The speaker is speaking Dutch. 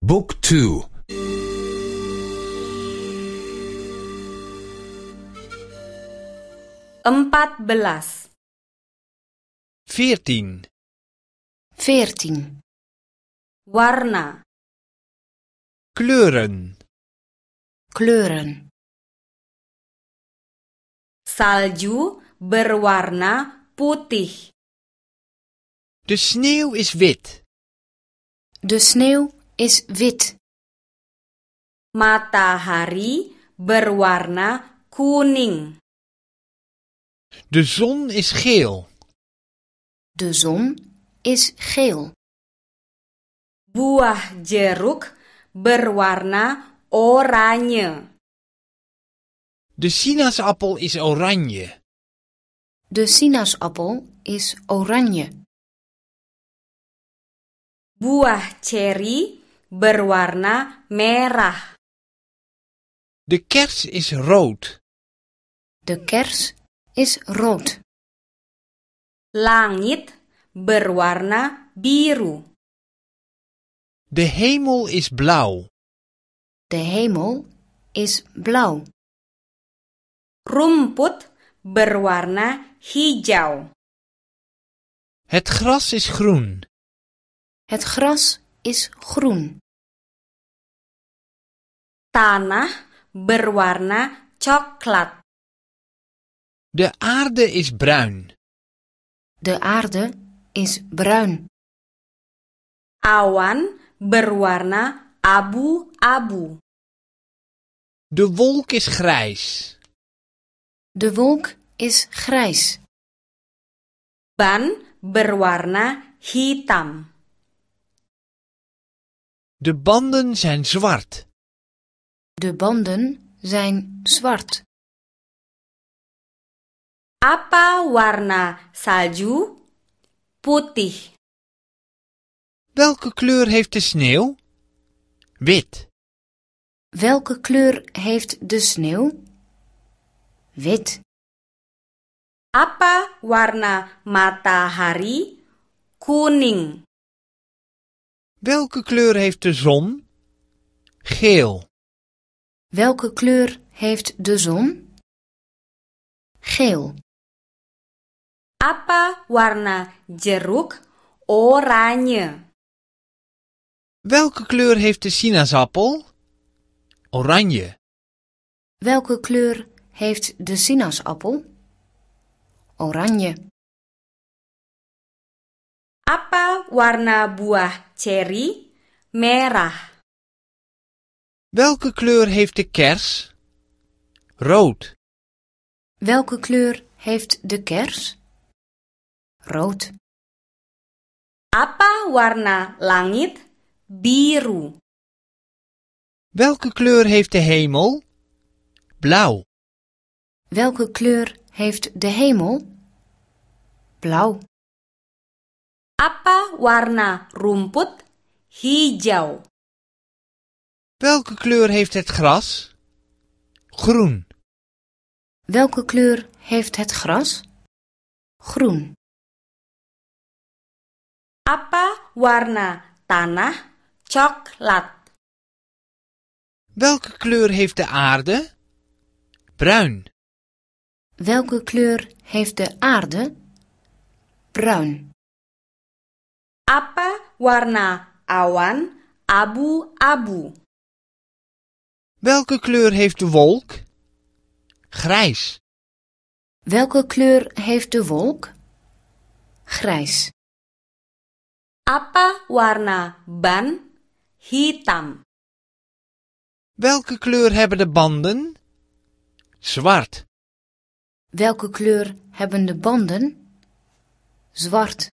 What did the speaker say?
Book 2 Empat belas. 14. 14. Warna. Kleuren. Kleuren. Salju berwarna putih. De sneeuw is wit. De sneeuw is wit. Matahari berwarna kuning. De zon is geel. De zon is geel. Buah jeruk berwarna oranye. De sinaasappel is oranje. De sinaasappel is oranje. Buah ceri berwarna merah. De kers is rood. De kers is rood. Langit berwarna biru. De hemel is blauw. De hemel is blauw. Rumput berwarna hijau. Het gras is groen. Het gras is groen. Tanah berwarna coklat. De aarde is bruin. De aarde is bruin. Awan berwarna abu-abu. De wolk is grijs. De wolk is grijs. Ban berwarna hitam. De banden zijn zwart. De banden zijn zwart. Apa warna salju? Putih. Welke kleur heeft de sneeuw? Wit. Welke kleur heeft de sneeuw? Wit. Apa warna matahari? Kuning. Welke kleur heeft de zon? Geel. Welke kleur heeft de zon? Geel. Apa warna jeruk? Oranye. Welke kleur heeft de sinaasappel? Oranje. Welke kleur heeft de sinaasappel? Oranje. Apa warna buah ceri? Merah. Welke kleur heeft de kers? Rood. Welke kleur heeft de kers? Rood. Apa warna langit? Biru. Welke kleur heeft de hemel? Blauw. Welke kleur heeft de hemel? Blauw. Apa warna rumput? Hijau. Welke kleur heeft het gras? Groen. Welke kleur heeft het gras? Groen. Apa warna tanah? Coklat. Welke kleur heeft de aarde? Bruin. Welke kleur heeft de aarde? Bruin. Apa warna awan? Abu-abu. Welke kleur heeft de wolk? Grijs. Welke kleur heeft de wolk? Grijs. Apa warna ban? Hitam. Welke kleur hebben de banden? Zwart. Welke kleur hebben de banden? Zwart.